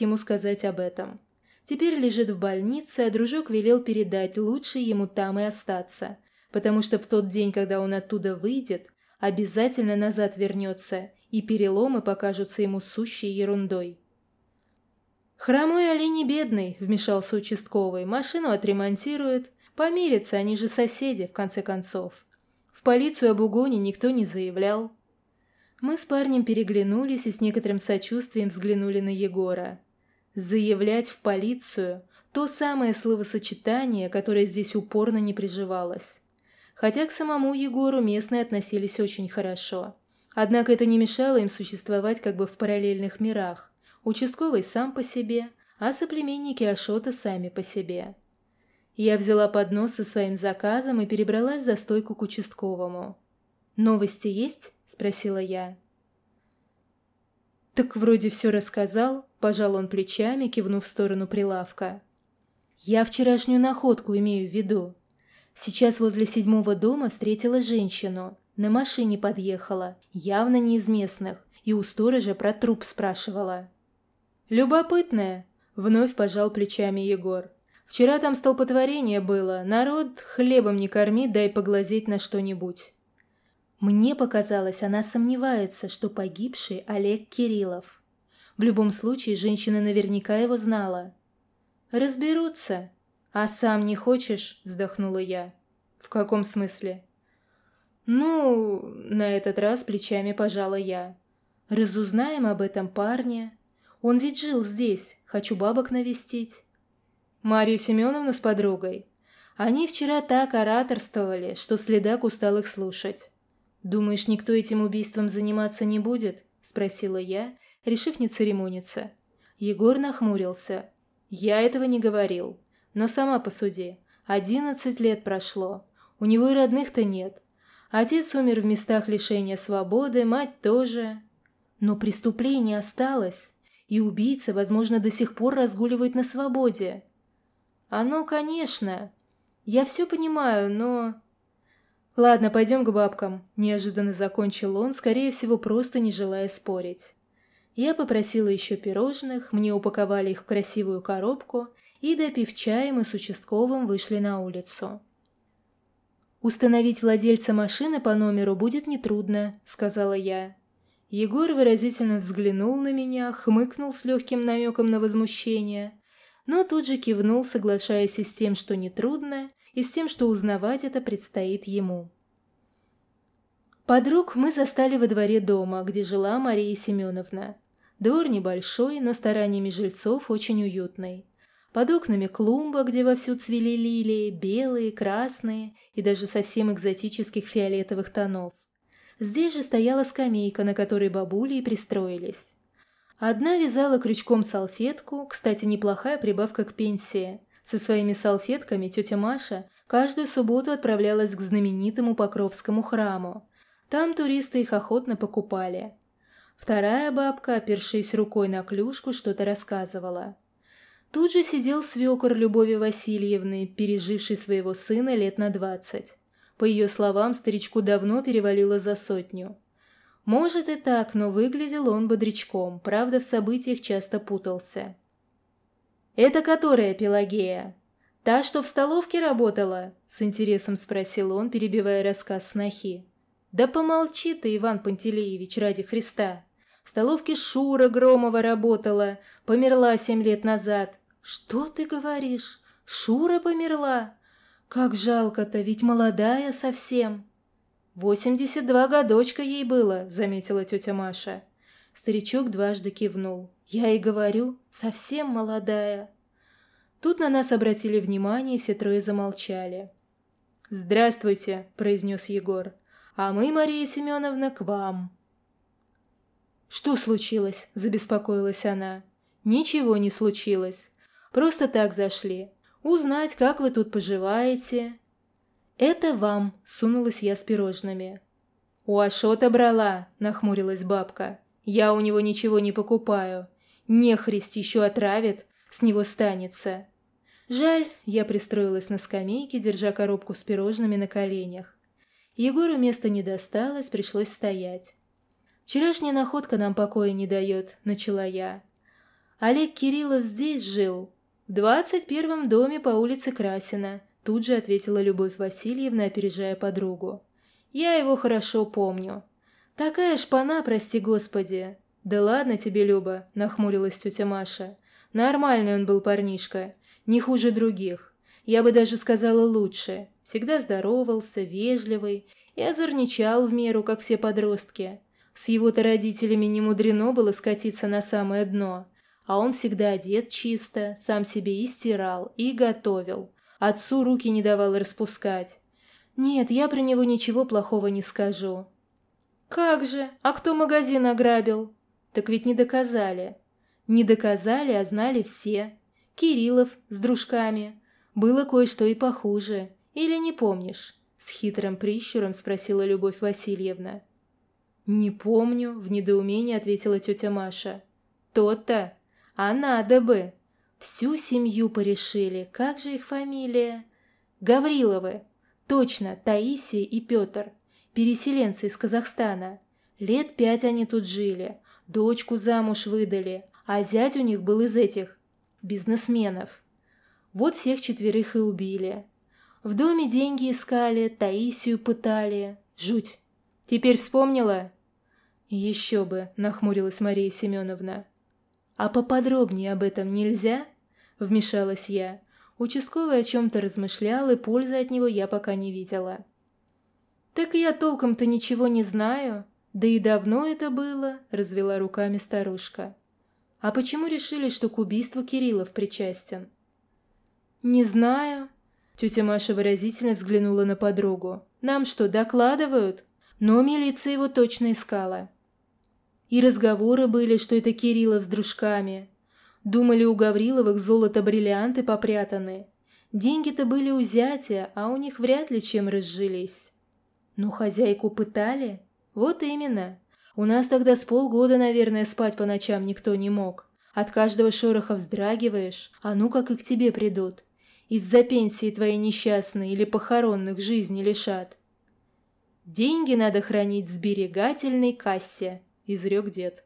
ему сказать об этом. Теперь лежит в больнице, а дружок велел передать, лучше ему там и остаться, потому что в тот день, когда он оттуда выйдет, обязательно назад вернется, и переломы покажутся ему сущей ерундой. «Хромой олень бедный», — вмешался участковый, — «машину отремонтируют, помирятся, они же соседи, в конце концов». В полицию об угоне никто не заявлял. Мы с парнем переглянулись и с некоторым сочувствием взглянули на Егора. Заявлять в полицию – то самое словосочетание, которое здесь упорно не приживалось. Хотя к самому Егору местные относились очень хорошо. Однако это не мешало им существовать как бы в параллельных мирах. Участковый сам по себе, а соплеменники Ашота сами по себе. Я взяла поднос со своим заказом и перебралась за стойку к участковому. «Новости есть?» – спросила я. «Так вроде все рассказал», – пожал он плечами, кивнув в сторону прилавка. «Я вчерашнюю находку имею в виду. Сейчас возле седьмого дома встретила женщину. На машине подъехала, явно не из местных, и у сторожа про труп спрашивала». «Любопытная», – вновь пожал плечами Егор. «Вчера там столпотворение было. Народ хлебом не корми, дай поглазеть на что-нибудь». Мне показалось, она сомневается, что погибший Олег Кириллов. В любом случае, женщина наверняка его знала. «Разберутся. А сам не хочешь?» – вздохнула я. «В каком смысле?» «Ну...» – на этот раз плечами пожала я. «Разузнаем об этом парне. Он ведь жил здесь. Хочу бабок навестить». Марию Семеновну с подругой. Они вчера так ораторствовали, что следак устал их слушать. «Думаешь, никто этим убийством заниматься не будет?» – спросила я, решив не церемониться. Егор нахмурился. «Я этого не говорил. Но сама посуди. Одиннадцать лет прошло. У него и родных-то нет. Отец умер в местах лишения свободы, мать тоже. Но преступление осталось, и убийца, возможно, до сих пор разгуливает на свободе. Оно, конечно. Я все понимаю, но... «Ладно, пойдем к бабкам», – неожиданно закончил он, скорее всего, просто не желая спорить. Я попросила еще пирожных, мне упаковали их в красивую коробку, и, допив чая, мы с участковым вышли на улицу. «Установить владельца машины по номеру будет нетрудно», – сказала я. Егор выразительно взглянул на меня, хмыкнул с легким намеком на возмущение, но тут же кивнул, соглашаясь с тем, что нетрудно, и с тем, что узнавать это предстоит ему. Подруг мы застали во дворе дома, где жила Мария Семеновна. Двор небольшой, но стараниями жильцов очень уютный. Под окнами клумба, где вовсю цвели лилии, белые, красные и даже совсем экзотических фиолетовых тонов. Здесь же стояла скамейка, на которой бабули и пристроились. Одна вязала крючком салфетку, кстати, неплохая прибавка к пенсии. Со своими салфетками тетя Маша каждую субботу отправлялась к знаменитому Покровскому храму. Там туристы их охотно покупали. Вторая бабка, опершись рукой на клюшку, что-то рассказывала. Тут же сидел свекор Любови Васильевны, переживший своего сына лет на двадцать. По ее словам, старичку давно перевалило за сотню. Может и так, но выглядел он бодрячком, правда, в событиях часто путался. «Это которая Пелагея? Та, что в столовке работала?» – с интересом спросил он, перебивая рассказ снохи. «Да помолчи ты, Иван Пантелеевич, ради Христа. В столовке Шура Громова работала, померла семь лет назад. Что ты говоришь? Шура померла? Как жалко-то, ведь молодая совсем». «Восемьдесят два годочка ей было», — заметила тетя Маша. Старичок дважды кивнул. «Я и говорю, совсем молодая». Тут на нас обратили внимание, и все трое замолчали. «Здравствуйте», — произнес Егор. «А мы, Мария Семеновна, к вам». «Что случилось?» – забеспокоилась она. «Ничего не случилось. Просто так зашли. Узнать, как вы тут поживаете». «Это вам», – сунулась я с пирожными. «У Ашота брала», – нахмурилась бабка. «Я у него ничего не покупаю. Нехрист еще отравит, с него станется». Жаль, я пристроилась на скамейке, держа коробку с пирожными на коленях. Егору места не досталось, пришлось стоять. «Вчерашняя находка нам покоя не дает», – начала я. Олег Кириллов здесь жил. В двадцать первом доме по улице Красина. Тут же ответила Любовь Васильевна, опережая подругу. Я его хорошо помню. Такая шпана, прости господи. Да ладно тебе, Люба, нахмурилась тетя Маша. Нормальный он был парнишка, не хуже других. Я бы даже сказала лучше. Всегда здоровался, вежливый и озорничал в меру, как все подростки. С его-то родителями не мудрено было скатиться на самое дно. А он всегда одет чисто, сам себе и стирал, и готовил. Отцу руки не давал распускать. Нет, я про него ничего плохого не скажу. «Как же? А кто магазин ограбил?» «Так ведь не доказали». «Не доказали, а знали все. Кириллов с дружками. Было кое-что и похуже. Или не помнишь?» С хитрым прищуром спросила Любовь Васильевна. «Не помню», — в недоумении ответила тетя Маша. «То-то! А надо бы! Всю семью порешили. Как же их фамилия?» «Гавриловы. Точно, Таисия и Петр. Переселенцы из Казахстана. Лет пять они тут жили. Дочку замуж выдали. А зять у них был из этих бизнесменов. Вот всех четверых и убили. В доме деньги искали, Таисию пытали. Жуть. Теперь вспомнила?» «Еще бы», – нахмурилась Мария Семеновна. «А поподробнее об этом нельзя?» – вмешалась я. Участковый о чем-то размышлял, и пользы от него я пока не видела. «Так я толком-то ничего не знаю. Да и давно это было», – развела руками старушка. «А почему решили, что к убийству Кириллов причастен?» «Не знаю». Тетя Маша выразительно взглянула на подругу. «Нам что, докладывают?» Но милиция его точно искала. И разговоры были, что это Кириллов с дружками. Думали, у Гавриловых золото-бриллианты попрятаны. Деньги-то были у зятя, а у них вряд ли чем разжились. Ну, хозяйку пытали? Вот именно. У нас тогда с полгода, наверное, спать по ночам никто не мог. От каждого шороха вздрагиваешь, а ну как и к тебе придут. Из-за пенсии твоей несчастной или похоронных жизни лишат. Деньги надо хранить в сберегательной кассе. – изрек дед.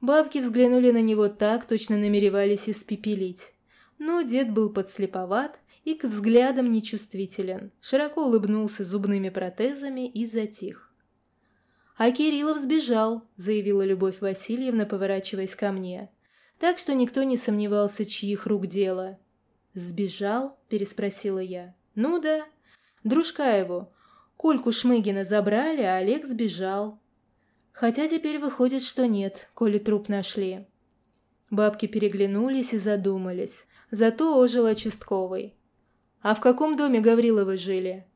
Бабки взглянули на него так, точно намеревались испепелить. Но дед был подслеповат и к взглядам нечувствителен, широко улыбнулся зубными протезами и затих. «А Кириллов сбежал», – заявила Любовь Васильевна, поворачиваясь ко мне. Так что никто не сомневался, чьих рук дело. «Сбежал?» – переспросила я. «Ну да. Дружка его. Кольку Шмыгина забрали, а Олег сбежал. Хотя теперь выходит, что нет, коли труп нашли. Бабки переглянулись и задумались. Зато ожил участковый. «А в каком доме Гавриловы жили?»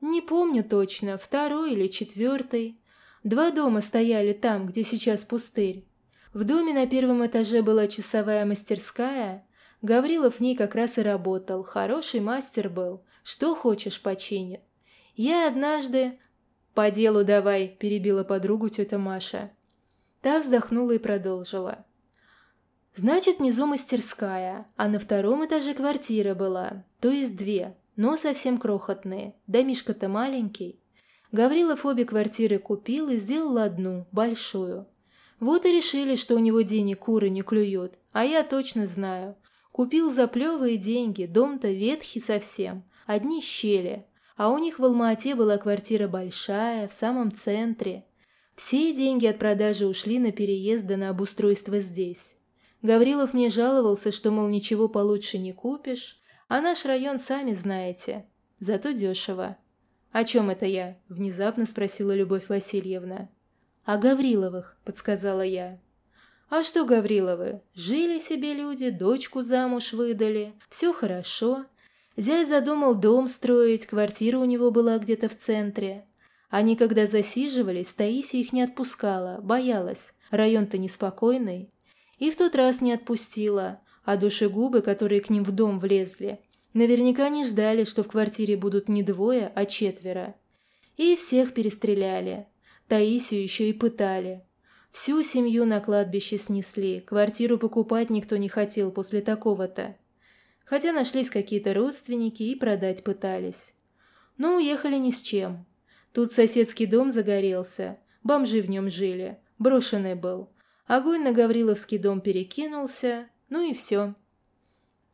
«Не помню точно, второй или четвертый. Два дома стояли там, где сейчас пустырь. В доме на первом этаже была часовая мастерская. Гаврилов в ней как раз и работал. Хороший мастер был. Что хочешь, починит. Я однажды «По делу давай», – перебила подругу тетя Маша. Та вздохнула и продолжила. «Значит, внизу мастерская, а на втором этаже квартира была, то есть две, но совсем крохотные, домишко-то маленький. Гаврилов обе квартиры купил и сделал одну, большую. Вот и решили, что у него денег куры не клюют, а я точно знаю. Купил за плевые деньги, дом-то ветхий совсем, одни щели, а у них в Алма-Ате была квартира большая, в самом центре. Все деньги от продажи ушли на переезд да на обустройство здесь. Гаврилов мне жаловался, что, мол, ничего получше не купишь, а наш район сами знаете. Зато дешево. «О чем это я?» – внезапно спросила Любовь Васильевна. «О Гавриловых», – подсказала я. «А что Гавриловы? Жили себе люди, дочку замуж выдали. Все хорошо. Зять задумал дом строить, квартира у него была где-то в центре. Они, когда засиживались, Таисия их не отпускала, боялась. Район-то неспокойный. И в тот раз не отпустила, а душегубы, которые к ним в дом влезли, наверняка не ждали, что в квартире будут не двое, а четверо. И всех перестреляли. Таисию еще и пытали. Всю семью на кладбище снесли, квартиру покупать никто не хотел после такого-то хотя нашлись какие-то родственники и продать пытались. Но уехали ни с чем. Тут соседский дом загорелся, бомжи в нем жили, брошенный был. Огонь на Гавриловский дом перекинулся, ну и все.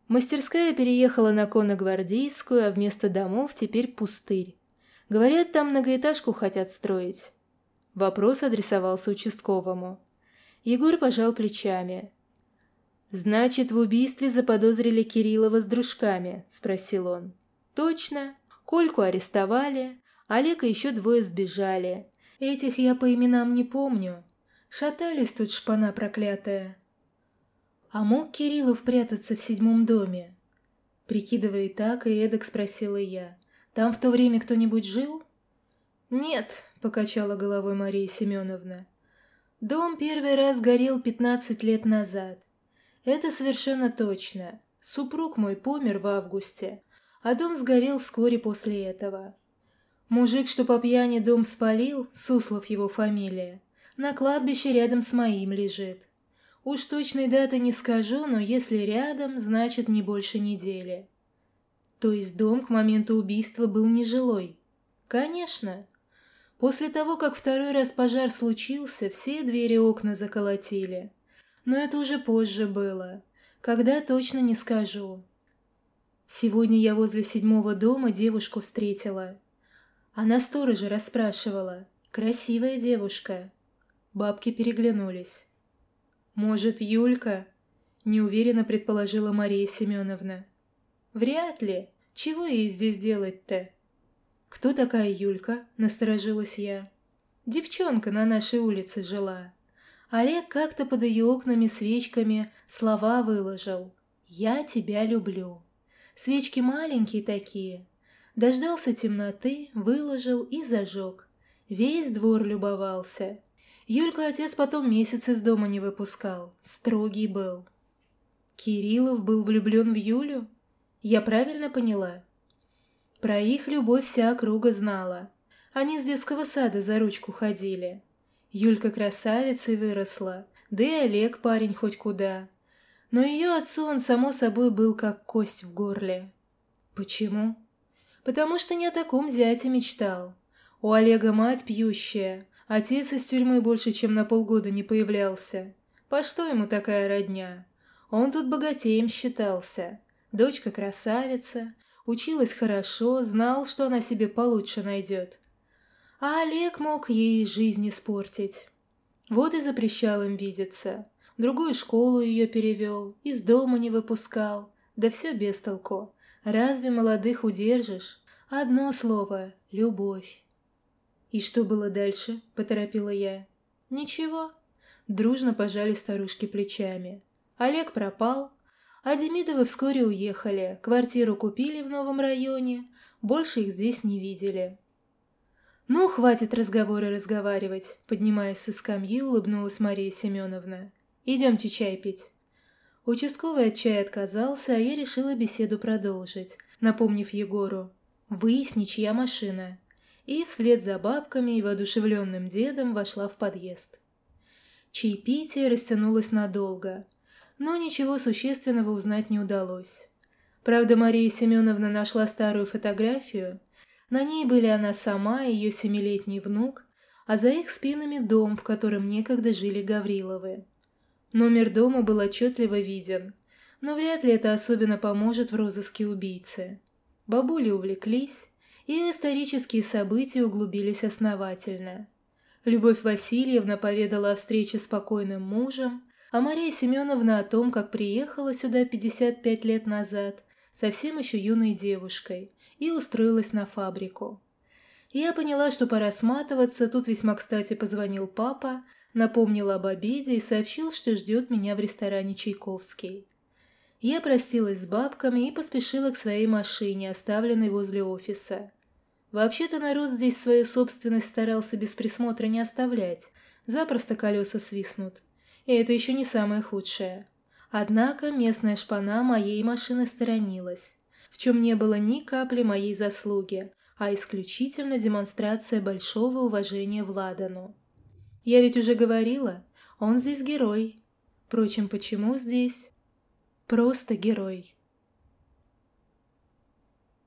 Мастерская переехала на Конногвардейскую, а вместо домов теперь пустырь. Говорят, там многоэтажку хотят строить. Вопрос адресовался участковому. Егор пожал плечами. «Значит, в убийстве заподозрили Кириллова с дружками?» – спросил он. «Точно. Кольку арестовали, Олега еще двое сбежали. Этих я по именам не помню. Шатались тут шпана проклятая. А мог Кириллов прятаться в седьмом доме? Прикидывая так и эдак спросила я. Там в то время кто-нибудь жил? Нет, покачала головой Мария Семеновна. Дом первый раз горел пятнадцать лет назад. Это совершенно точно. Супруг мой помер в августе, а дом сгорел вскоре после этого. Мужик, что по пьяни дом спалил, Суслов его фамилия, на кладбище рядом с моим лежит. Уж точной даты не скажу, но если рядом, значит не больше недели. То есть дом к моменту убийства был нежилой? Конечно. После того, как второй раз пожар случился, все двери и окна заколотили. Но это уже позже было. Когда точно не скажу. Сегодня я возле седьмого дома девушку встретила. Она сторожа расспрашивала. Красивая девушка. Бабки переглянулись. «Может, Юлька?» – неуверенно предположила Мария Семеновна. «Вряд ли. Чего ей здесь делать-то?» «Кто такая Юлька?» – насторожилась я. «Девчонка на нашей улице жила. Олег как-то под ее окнами свечками слова выложил. «Я тебя люблю». Свечки маленькие такие, Дождался темноты, выложил и зажег. Весь двор любовался. Юльку отец потом месяц из дома не выпускал. Строгий был. Кириллов был влюблен в Юлю? Я правильно поняла? Про их любовь вся округа знала. Они с детского сада за ручку ходили. Юлька красавицей выросла, да и Олег парень хоть куда. Но ее отцу он, само собой, был как кость в горле. Почему? потому что не о таком зяте мечтал. У Олега мать пьющая, отец из тюрьмы больше, чем на полгода не появлялся. По что ему такая родня? Он тут богатеем считался. Дочка красавица, училась хорошо, знал, что она себе получше найдет. А Олег мог ей жизнь испортить. Вот и запрещал им видеться. В другую школу ее перевел, из дома не выпускал. Да все без толку. Разве молодых удержишь? Одно слово — любовь. «И что было дальше?» — поторопила я. «Ничего». Дружно пожали старушки плечами. Олег пропал, а Демидовы вскоре уехали, квартиру купили в новом районе, больше их здесь не видели. «Ну, хватит разговоры разговаривать», — поднимаясь со скамьи, улыбнулась Мария Семеновна. «Идемте чай пить». Участковый от чая отказался, а я решила беседу продолжить, напомнив Егору. «Выясни, чья машина». И вслед за бабками и воодушевленным дедом вошла в подъезд. Чаепитие растянулось надолго, но ничего существенного узнать не удалось. Правда, Мария Семеновна нашла старую фотографию. На ней были она сама и ее семилетний внук, а за их спинами дом, в котором некогда жили Гавриловы. Номер дома был отчетливо виден, но вряд ли это особенно поможет в розыске убийцы. Бабули увлеклись, и исторические события углубились основательно. Любовь Васильевна поведала о встрече с покойным мужем, а Мария Семеновна о том, как приехала сюда 55 лет назад, совсем еще юной девушкой, и устроилась на фабрику. Я поняла, что пора сматываться, тут весьма кстати позвонил папа, Напомнил об обеде и сообщил, что ждет меня в ресторане «Чайковский». Я простилась с бабками и поспешила к своей машине, оставленной возле офиса. Вообще-то народ здесь свою собственность старался без присмотра не оставлять. Запросто колеса свистнут. И это еще не самое худшее. Однако местная шпана моей машины сторонилась, в чем не было ни капли моей заслуги, а исключительно демонстрация большого уважения Владану. Я ведь уже говорила, он здесь герой. Впрочем, почему здесь? Просто герой.